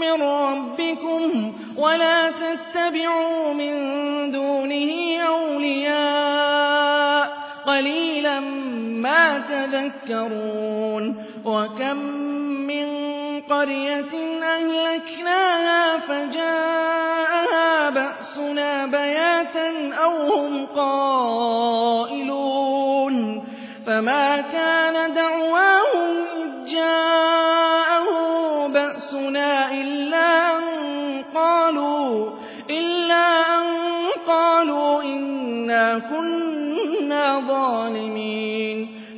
من ربكم ولا تتبعوا من دونه أولياء قليلا ما تذكرون وكم من قرية أهلكناها فجاءها بأسنا بياتا أو هم قائلون فما كان دعواهم إذ جاءه بأسنا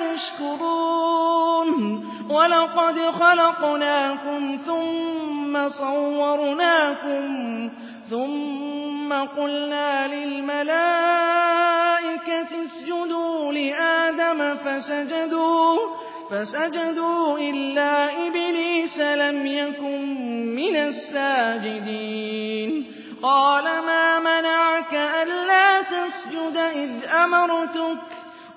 تشكرون ولقد خلقناكم ثم صورناكم ثم قلنا للملائكة اسجدوا لآدم فسجدوا فسجدوا إلا إبليس لم يكن من الساجدين قال ما منعك ألا تسجد إذ أمرتك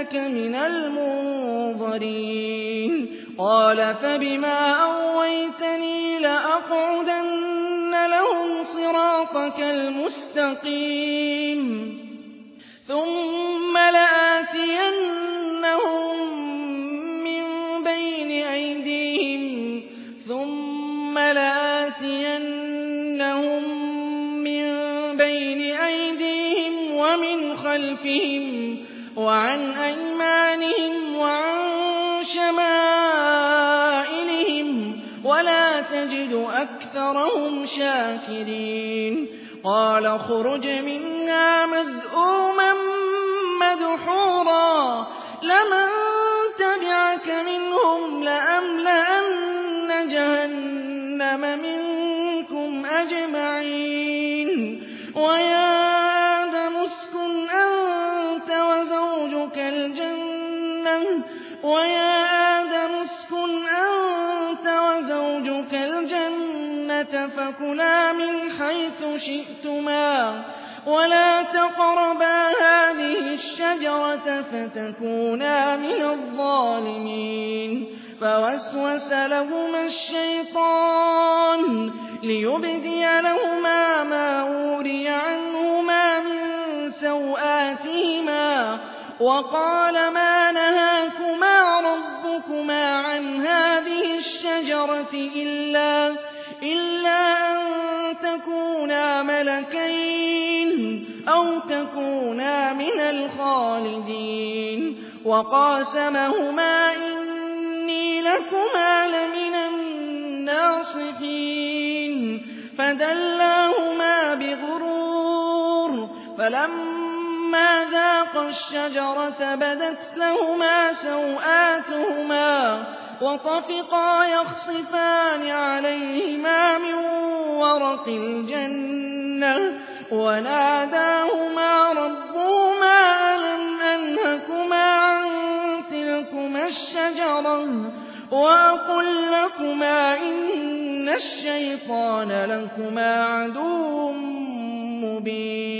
إنك من المنظرين. قال فبما أغويتني لأقعدن لهم صراطك المستقيم. ثم لآتينهم من بين أيديهم. ثم لآتينهم من بين أيديهم ومن خلفهم. وعن أيمانهم وعن شمائلهم ولا تجد أكثرهم شاكرين. قال اخرج منا مذءوما مدحورا لمن تبعك منهم لأملأن جهنم منكم أجمعين. ويا ويا آدم اسكن أنت وزوجك الجنة فكلا من حيث شئتما ولا تقربا هذه الشجرة فتكونا من الظالمين فوسوس لهما الشيطان ليبدي لهما ما أوري عنهما من سوآتهما وقال ما نهاكما ربكما عن هذه الشجرة إلا, إلا أن تكونا ملكين أو تكونا من الخالدين. وقاسمهما إني لكما لمن الناصحين. فَدَلَّاهُمَا بِغُرُورٍ. فَلَمَّا ذَاقَا الشَّجَرَةَ بَدَتْ لَهُمَا سَوْآتُهُمَا وَطَفِقَا يَخْصِفَانِ عَلَيْهِمَا مِن وَرَقِ الْجَنَّةِ وَنَادَاهُمَا رَبُّهُمَا أَلَمْ أَنْهَكُمَا عَن تِلْكُمَا الشَّجَرَةِ وَأَقُل لَّكُمَا إِنَّ الشَّيْطَانَ لَكُمَا عَدُوٌّ مُّبِينٌ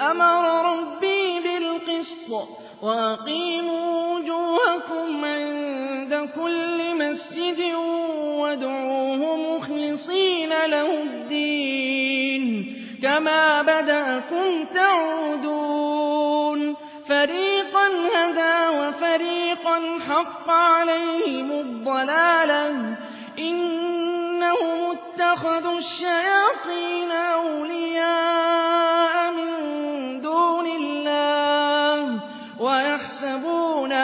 أَمَرَ رَبِّي بِالْقِسْطِ ۖ وَأَقِيمُوا وُجُوهَكُمْ عِندَ كُلِّ مَسْجِدٍ وَادْعُوهُ مُخْلِصِينَ لَهُ الدِّينَ. كَمَا بَدَأَكُمْ تَعُودُونَ. فَرِيقًا هَدَىٰ وَفَرِيقًا حَقَّ عَلَيْهِمُ الضَّلَالَةُ ۗ إِنَّهُمُ اتَّخَذُوا الشَّيَاطِينَ أَوْلِيَاءَ.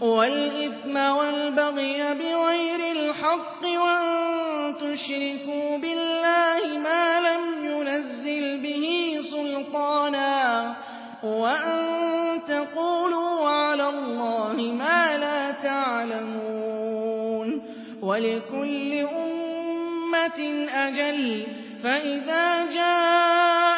وَالْإِثْمَ وَالْبَغْيَ بِغَيْرِ الْحَقِّ وَأَن تُشْرِكُوا بِاللَّهِ مَا لَمْ يُنَزِّلْ بِهِ سُلْطَانًا وَأَن تَقُولُوا عَلَى اللَّهِ مَا لَا تَعْلَمُونَ وَلِكُلِّ أُمَّةٍ أَجَلٌ ۖ فَإِذَا جَاءَ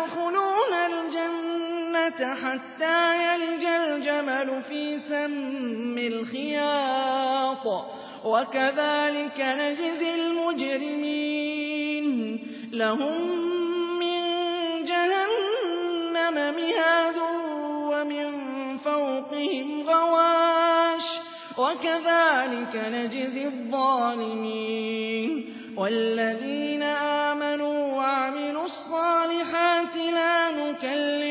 حَتَّىٰ يَلِجَ الْجَمَلُ فِي سَمِّ الْخِيَاطِ ۚ وَكَذَٰلِكَ نَجْزِي الْمُجْرِمِينَ لَهُم مِّن جَهَنَّمَ مِهَادٌ وَمِن فَوْقِهِمْ غَوَاشٍ ۚ وَكَذَٰلِكَ نَجْزِي الظَّالِمِينَ وَالَّذِينَ آمَنُوا وَعَمِلُوا الصَّالِحَاتِ لَا نُكَلِّفُ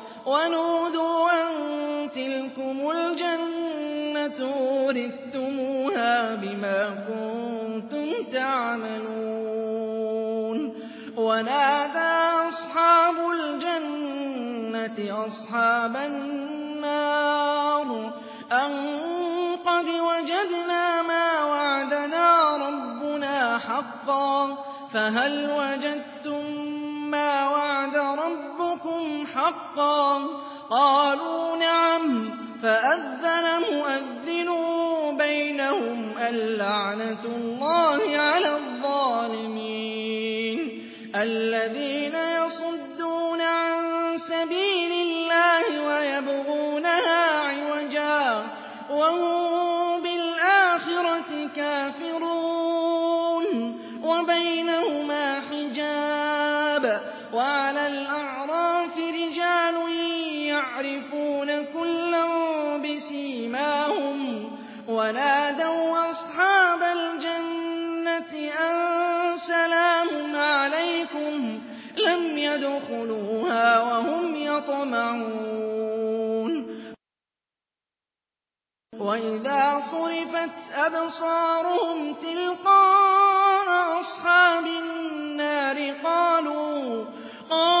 وَنُودُوا أَن تِلْكُمُ الْجَنَّةُ أُورِثْتُمُوهَا بِمَا كُنتُمْ تَعْمَلُونَ. وَنَادَىٰ أَصْحَابُ الْجَنَّةِ أَصْحَابَ النَّارِ أَن قَدْ وَجَدْنَا مَا وَعَدَنَا رَبُّنَا حَقًّا فَهَلْ وَجَدتُّم رَبُّكُمْ حَقًّا ۖ قَالُوا نَعَمْ فَأَذَّنَ مُؤَذِّنٌ بَيْنَهُمْ اللَّعْنَةُ اللَّهِ عَلَى الظَّالِمِينَ الَّذِينَ وَإِذَا صُرِفَتْ أَبْصَارُهُمْ تِلْقَاءَ أَصْحَابِ النَّارِ قَالُوا قَالُوا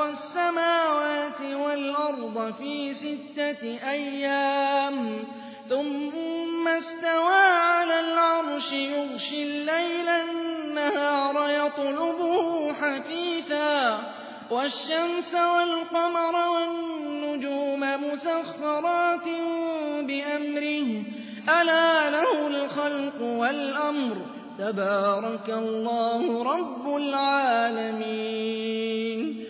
خَلَقَ السَّمَاوَاتِ وَالْأَرْضَ فِي سِتَّةِ أَيَّامٍ. ثُمَّ اسْتَوَىٰ عَلَى الْعَرْشِ يُغْشِي اللَّيْلَ النَّهَارَ يَطْلُبُهُ حَثِيثًا. وَالشَّمْسَ وَالْقَمَرَ وَالنُّجُومَ مُسَخَّرَاتٍ بِأَمْرِهِ ۗ. أَلَا لَهُ الْخَلْقُ وَالْأَمْرُ ۗ. تَبَارَكَ اللَّهُ رَبُّ الْعَالَمِينَ.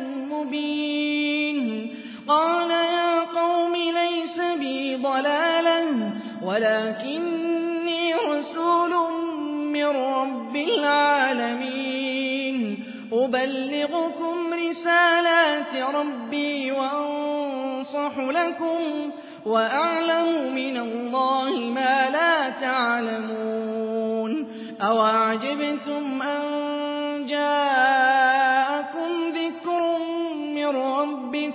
قال يا قوم ليس بي ضلالة ولكني رسول من رب العالمين أبلغكم رسالات ربي وأنصح لكم وأعلم من الله ما لا تعلمون أوعجبتم أن جاءكم ذكر من ربكم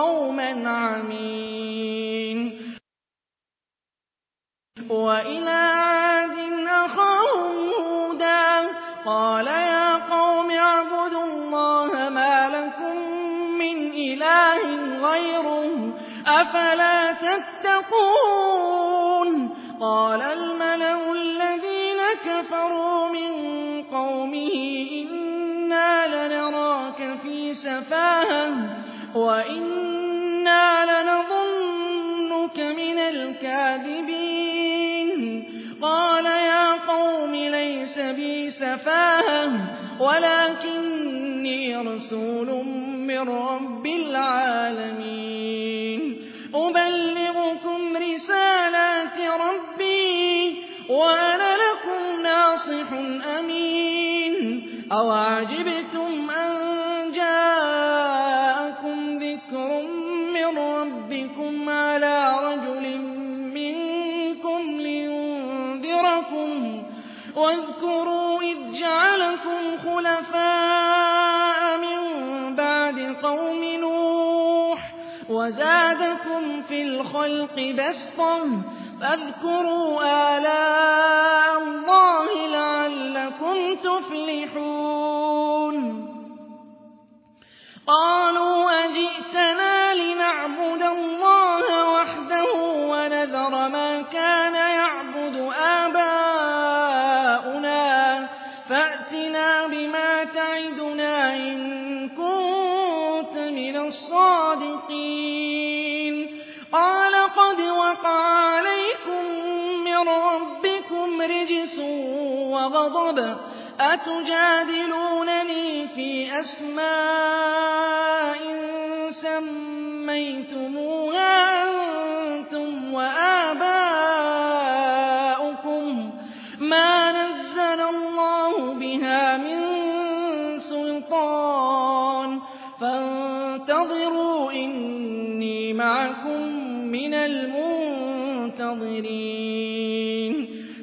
قوما عمين. وإلى عاد أخاهم هودا قال يا قوم اعبدوا الله ما لكم من إله غيره أفلا تتقون؟ قال الملأ الذين كفروا من قومه إنا لنراك في سفاهة وإنا لنظنك من الكاذبين قال يا قوم ليس بي سفاهة ولكني رسول من رب العالمين أبلغكم رسالات ربي وأنا لكم ناصح أمين أوعجبتم واذكروا إذ جعلكم خلفاء من بعد قوم نوح وزادكم في الخلق بسطا فاذكروا آلاء الله لعلكم تفلحون. قالوا أجئتنا لنعبد الله من ربكم رجس وغضب أتجادلونني في أسماء سميتموها أنتم وآباؤكم ما نزل الله بها من سلطان فانتظروا إني معكم من المنتظرين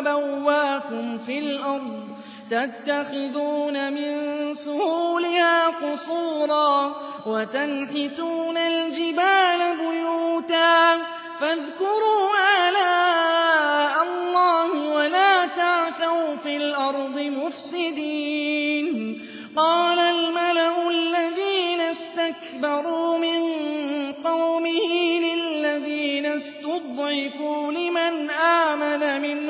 وبواكم في الأرض تتخذون من سهولها قصورا وتنحتون الجبال بيوتا فاذكروا آلاء الله ولا تعثوا في الأرض مفسدين قال الملأ الذين استكبروا من قومه للذين استضعفوا لمن آمن منهم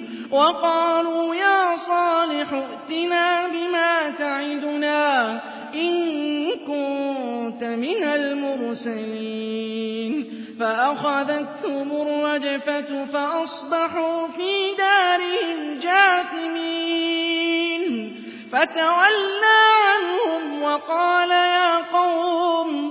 وَقَالُوا يَا صَالِحُ ائْتِنَا بِمَا تَعِدُنَا إِن كُنتَ مِنَ الْمُرْسَلِينَ. فَأَخَذَتْهُمُ الرَّجْفَةُ فَأَصْبَحُوا فِي دَارِهِمْ جَاثِمِينَ. فَتَوَلَّىٰ عَنْهُمْ وَقَالَ يَا قَوْمِ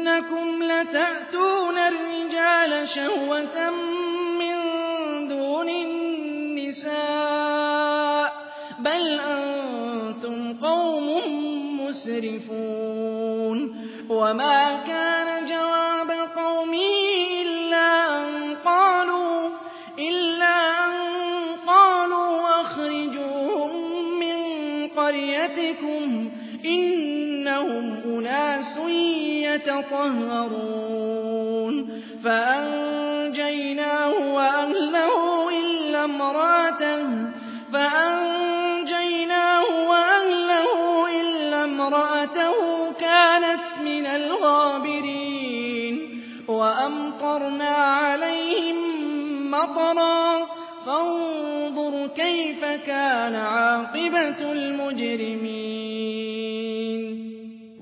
إِنَّكُمْ لَتَأْتُونَ الرِّجَالَ شَهْوَةً مِّن دُونِ النِّسَاءِ بَلْ أَنتُمْ قَوْمٌ مُّسْرِفُونَ وَمَا كَانَ يَتَطَهَّرُونَ. فَأَنجَيْنَاهُ وَأَهْلَهُ إِلَّا امْرَأَتَهُ. فَأَنجَيْنَاهُ وَأَهْلَهُ إِلَّا امْرَأَتَهُ كَانَتْ مِنَ الْغَابِرِينَ. وَأَمْطَرْنَا عَلَيْهِم مَّطَرًا. فَانظُرْ كَيْفَ كَانَ عَاقِبَةُ الْمُجْرِمِينَ.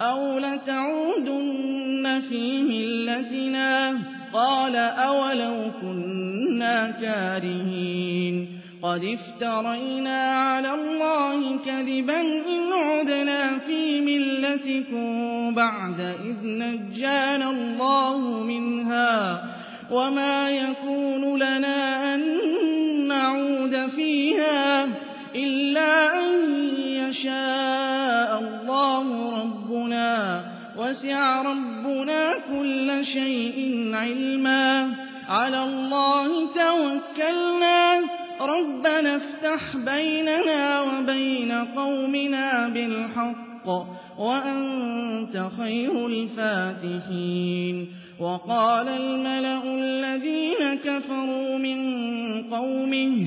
أَوْ لَتَعُودُنَّ فِي مِلَّتِنَا ۚ قَالَ أَوَلَوْ كُنَّا كَارِهِينَ قَدِ افْتَرَيْنَا عَلَى اللَّهِ كَذِبًا إِنْ عُدْنَا فِي مِلَّتِكُم بَعْدَ إِذْ نَجَّانَا اللَّهُ مِنْهَا ۚ وَمَا يَكُونُ لَنَا أَن نَّعُودَ فِيهَا إِلَّا أَن يَشَاءَ وَسِعَ رَبُّنَا كُلَّ شَيْءٍ عِلْمًا ۚ. عَلَى اللَّهِ تَوَكَّلْنَا. رَبَّنَا افْتَحْ بَيْنَنَا وَبَيْنَ قَوْمِنَا بِالْحَقِّ وَأَنتَ خَيْرُ الْفَاتِحِينَ. وَقَالَ الْمَلَأُ الَّذِينَ كَفَرُوا مِن قَوْمِهِ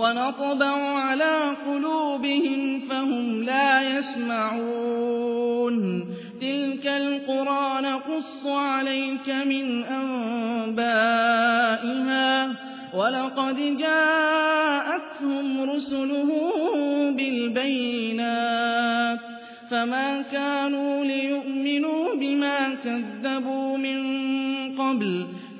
ونطبع على قلوبهم فهم لا يسمعون. تلك القرى نقص عليك من أنبائها. ولقد جاءتهم رسلهم بالبينات. فما كانوا ليؤمنوا بما كذبوا من قبل.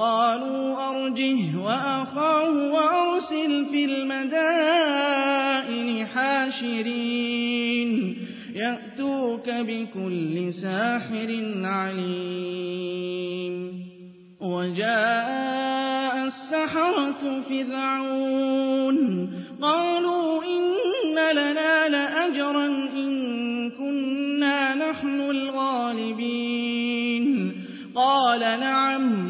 قالوا أرجه وأخاه وأرسل في المدائن حاشرين يأتوك بكل ساحر عليم وجاء السحرة فرعون قالوا إن لنا لأجرا إن كنا نحن الغالبين قال نعم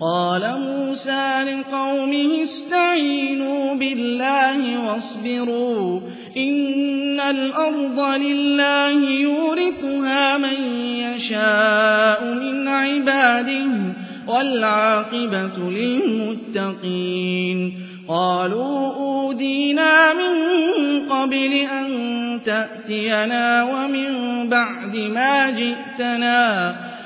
قال موسى لقومه استعينوا بالله واصبروا إن الأرض لله يورثها من يشاء من عباده والعاقبة للمتقين قالوا أودينا من قبل أن تأتينا ومن بعد ما جئتنا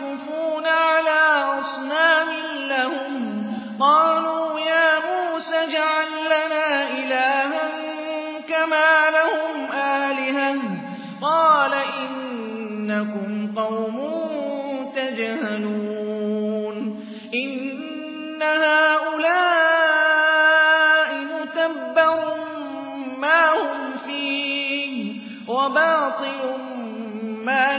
يعكفون على أصنام لهم قالوا يا موسى اجعل لنا إلها كما لهم آلهة قال إنكم قوم تجهلون إن هؤلاء متبر ما هم فيه وباطل ما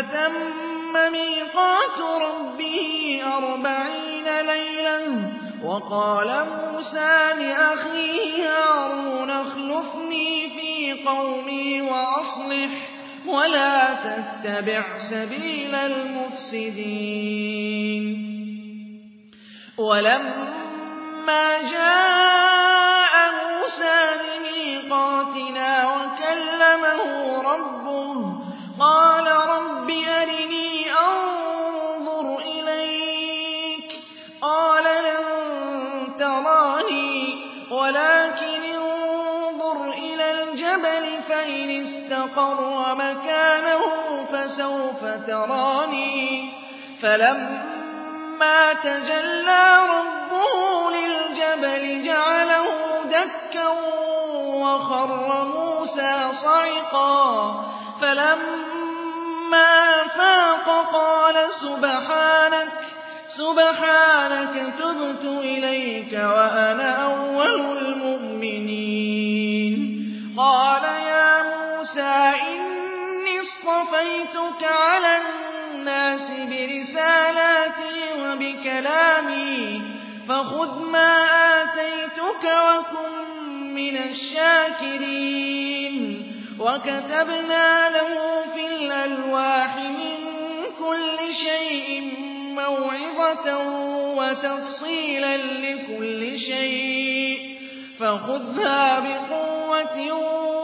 فتم ميقات ربه أربعين ليلة وقال موسى لأخيه هارون اخلفني في قومي وأصلح ولا تتبع سبيل المفسدين ولما جاء موسى لميقاتنا وكلمه ربه قال رب استقر مكانه فسوف تراني فلما تجلى ربه للجبل جعله دكا وخر موسى صعقا فلما فاق قال سبحانك سبحانك تبت إليك وأنا أول المؤمنين. قال موسى إني اصطفيتك على الناس برسالاتي وبكلامي فخذ ما آتيتك وكن من الشاكرين. وكتبنا له في الألواح من كل شيء موعظة وتفصيلا لكل شيء فخذها بقوة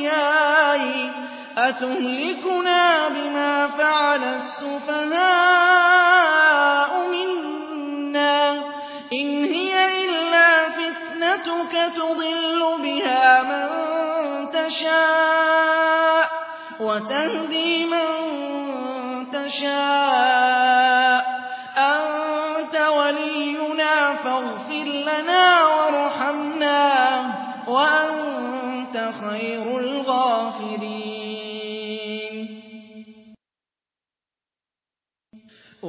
وإياي أتهلكنا بما فعل السفهاء منا؟ إن هي إلا فتنتك تضل بها من تشاء وتهدي من تشاء. أنت ولينا فاغفر لنا وارحمنا وأنت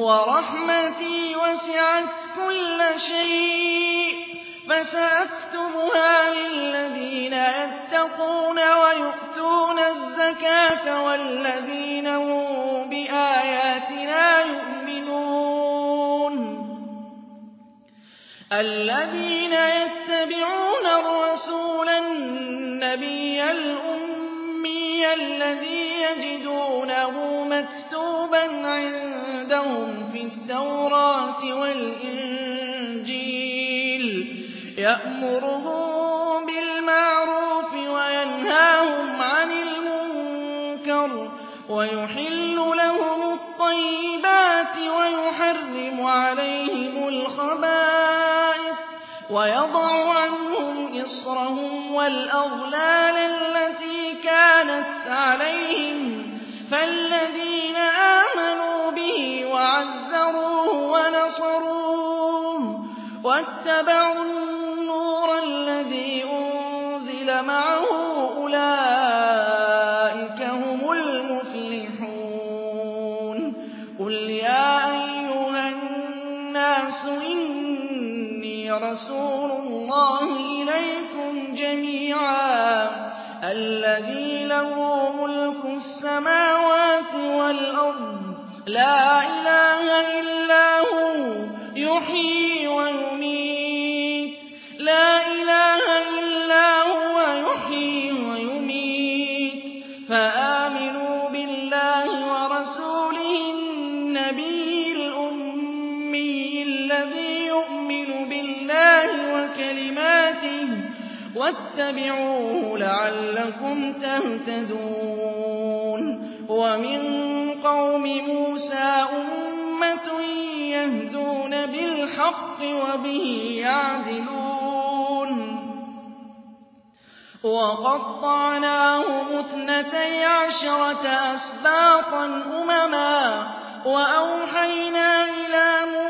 ورحمتي وسعت كل شيء فسأكتبها للذين يتقون ويؤتون الزكاة والذين هم بآياتنا يؤمنون. الذين يتبعون الرسول النبي الأمي الأمي الذي يجدونه مكتوبا عندهم في التوراة والإنجيل. يأمرهم بالمعروف وينهاهم عن المنكر ويحل لهم الطيبات ويحرم عليهم الخبائث ويضع عنهم إصرهم والأغلال التي كانت عليهم فالذين آمنوا به وعزروه ونصروه واتبعوا واتبعوه لعلكم تهتدون. ومن قوم موسى أمة يهدون بالحق وبه يعدلون. وقطعناهم اثنتي عشرة أسباطا أمما وأوحينا إلى موسى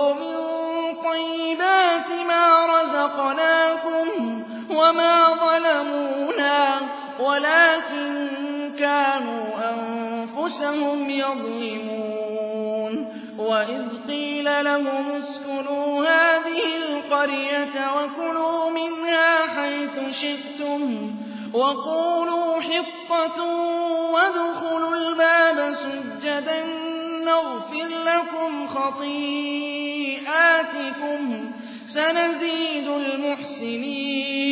أنفسهم يظلمون وإذ قيل لهم اسكنوا هذه القرية وكلوا منها حيث شئتم وقولوا حطة وادخلوا الباب سجدا نغفر لكم خطيئاتكم سنزيد المحسنين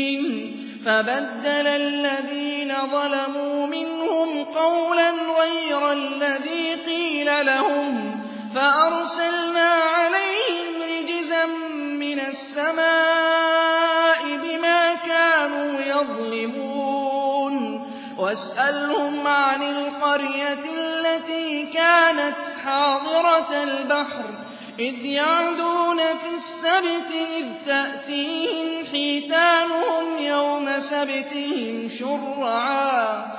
فبدل الذين ظلموا منهم قولا غير الذي قيل لهم فأرسلنا عليهم رجزا من السماء بما كانوا يظلمون. واسألهم عن القرية التي كانت حاضرة البحر إذ يعدون في السبت إذ تأتيهم حيتانهم يوم سبتهم شرعا.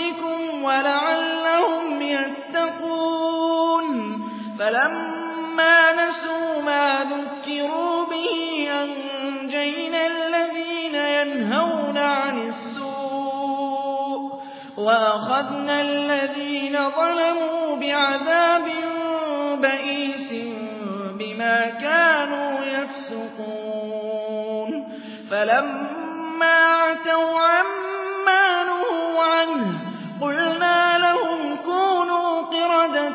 ولعلهم يتقون. فلما نسوا ما ذكروا به أنجينا الذين ينهون عن السوء وأخذنا الذين ظلموا بعذاب بئيس بما كانوا يفسقون. فلما عتوا عما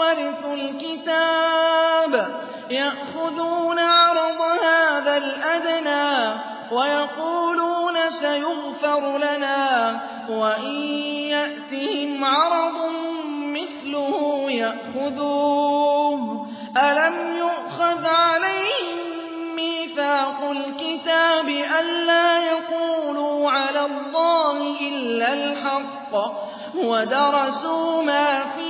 وَرِثُوا الْكِتَابَ يَأْخُذُونَ عَرَضَ هَٰذَا الْأَدْنَىٰ وَيَقُولُونَ سَيُغْفَرُ لَنَا وَإِن يَأْتِهِمْ عَرَضٌ مِّثْلُهُ يَأْخُذُوهُ. أَلَمْ يُؤْخَذْ عَلَيْهِم مِّيثَاقُ الْكِتَابِ أَلَّا يَقُولُوا عَلَى اللَّهِ إِلَّا الْحَقَّ وَدَرَسُوا مَا فِيهِ ۗ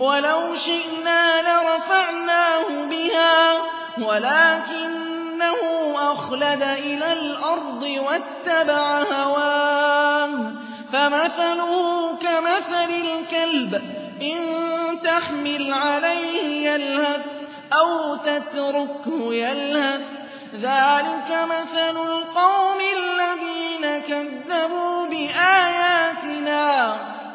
وَلَوْ شِئْنَا لَرَفَعْنَاهُ بِهَا وَلَٰكِنَّهُ أَخْلَدَ إِلَى الْأَرْضِ وَاتَّبَعَ هَوَاهُ. فَمَثَلُهُ كَمَثَلِ الْكَلْبِ إِن تَحْمِلْ عَلَيْهِ يَلْهَثْ أَوْ تَتْرُكْهُ يَلْهَث ۚ. ذَٰلِكَ مَثَلُ الْقَوْمِ الَّذِينَ كَذَّبُوا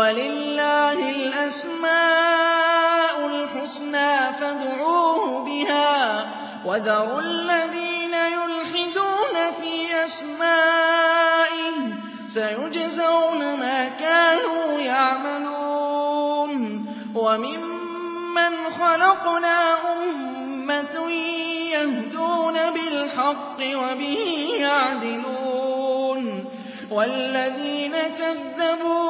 وَلِلَّهِ الْأَسْمَاءُ الْحُسْنَىٰ فَادْعُوهُ بِهَا ۖ وَذَرُوا الَّذِينَ يُلْحِدُونَ فِي أَسْمَائِهِ ۚ سَيُجْزَوْنَ مَا كَانُوا يَعْمَلُونَ وَمِمَّنْ خَلَقْنَا أُمَّةٌ يَهْدُونَ بِالْحَقِّ وَبِهِ يَعْدِلُونَ وَالَّذِينَ كَذَّبُوا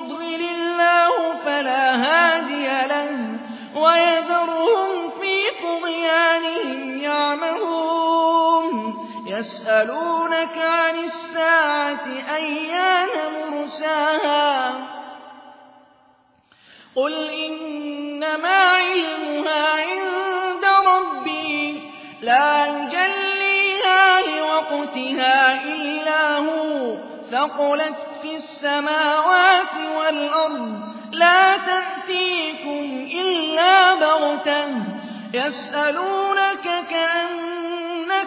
يَسْأَلُونَكَ عَنِ السَّاعَةِ أَيَّانَ مُرْسَاهَا؟ قُلْ إِنَّمَا عِلْمُهَا عِندَ رَبِّي لَا يُجَلِّيهَا لِوَقْتِهَا إِلَّا هُوَ. ثَقُلَتْ فِي السَّمَاوَاتِ وَالْأَرْضِ لَا تَأْتِيكُمْ إِلَّا بَغْتَةً. يَسْأَلُونَكَ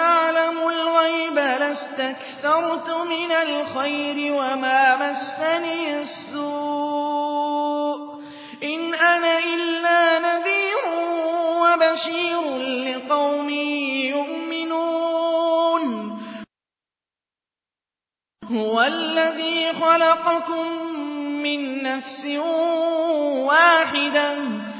أَعْلَمُ الْغَيْبَ لَاسْتَكْثَرْتُ مِنَ الْخَيْرِ وَمَا مَسَّنِيَ السُّوءُ ۚ. إِنْ أَنَا إِلَّا نَذِيرٌ وَبَشِيرٌ لِّقَوْمٍ يُؤْمِنُونَ. هُوَ الَّذِي خَلَقَكُم مِّن نَّفْسٍ وَاحِدَةٍ.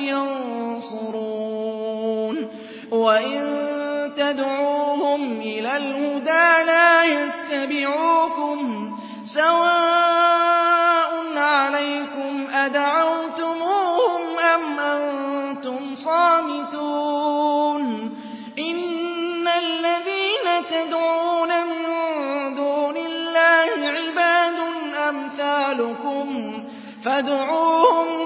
يَنصُرُونَ. وَإِن تَدْعُوهُمْ إِلَى الْهُدَىٰ لَا يَتَّبِعُوكُمْ. سَوَاءٌ عَلَيْكُمْ أَدَعَوْتُمُوهُمْ أَمْ أَنتُمْ صَامِتُونَ. إِنَّ الَّذِينَ تَدْعُونَ مِن دُونِ اللَّهِ عِبَادٌ أَمْثَالُكُمْ. فَادْعُوهُمْ